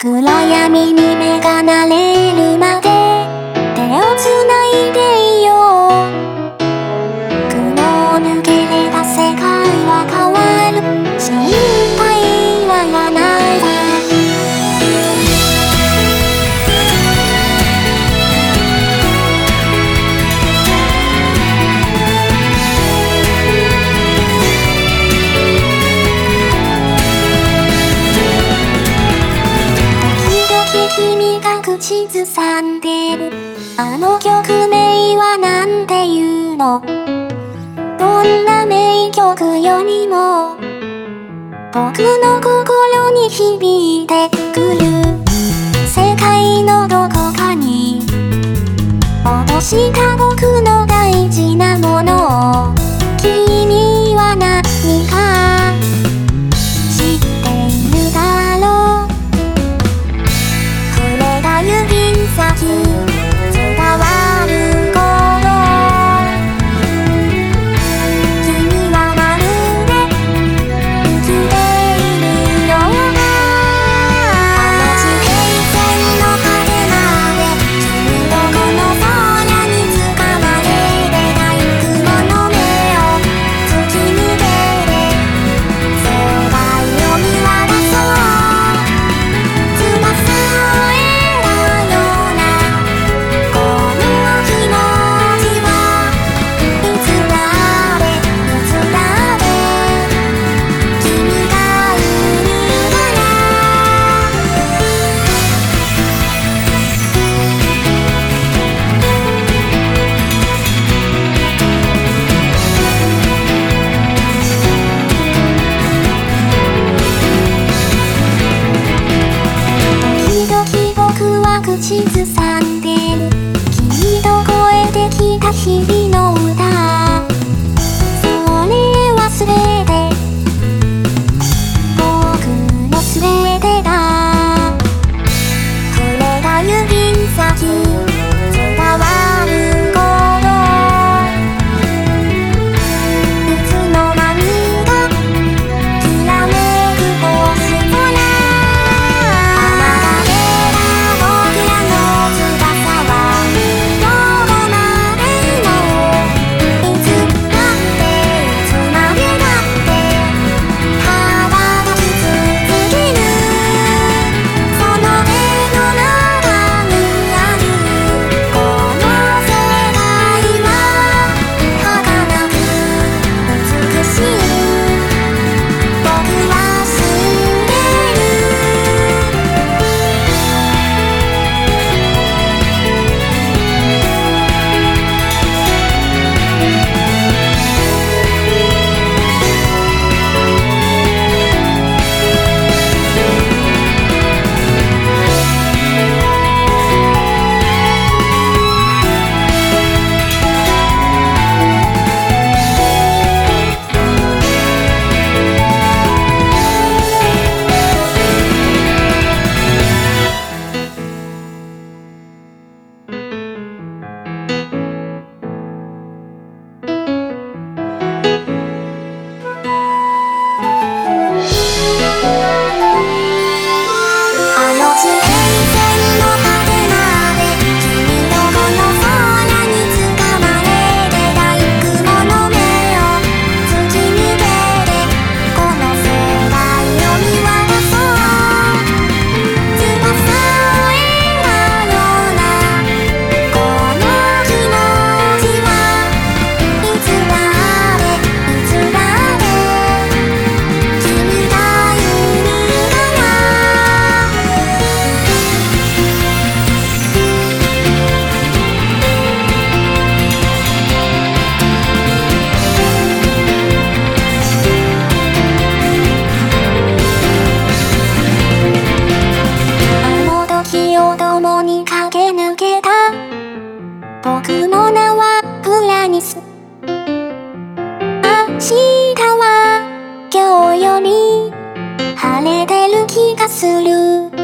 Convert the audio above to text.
暗闇に目が慣れるまで静さんでる。あの曲名はなんていうの？どんな名曲よりも僕の心に響いてくる。さする。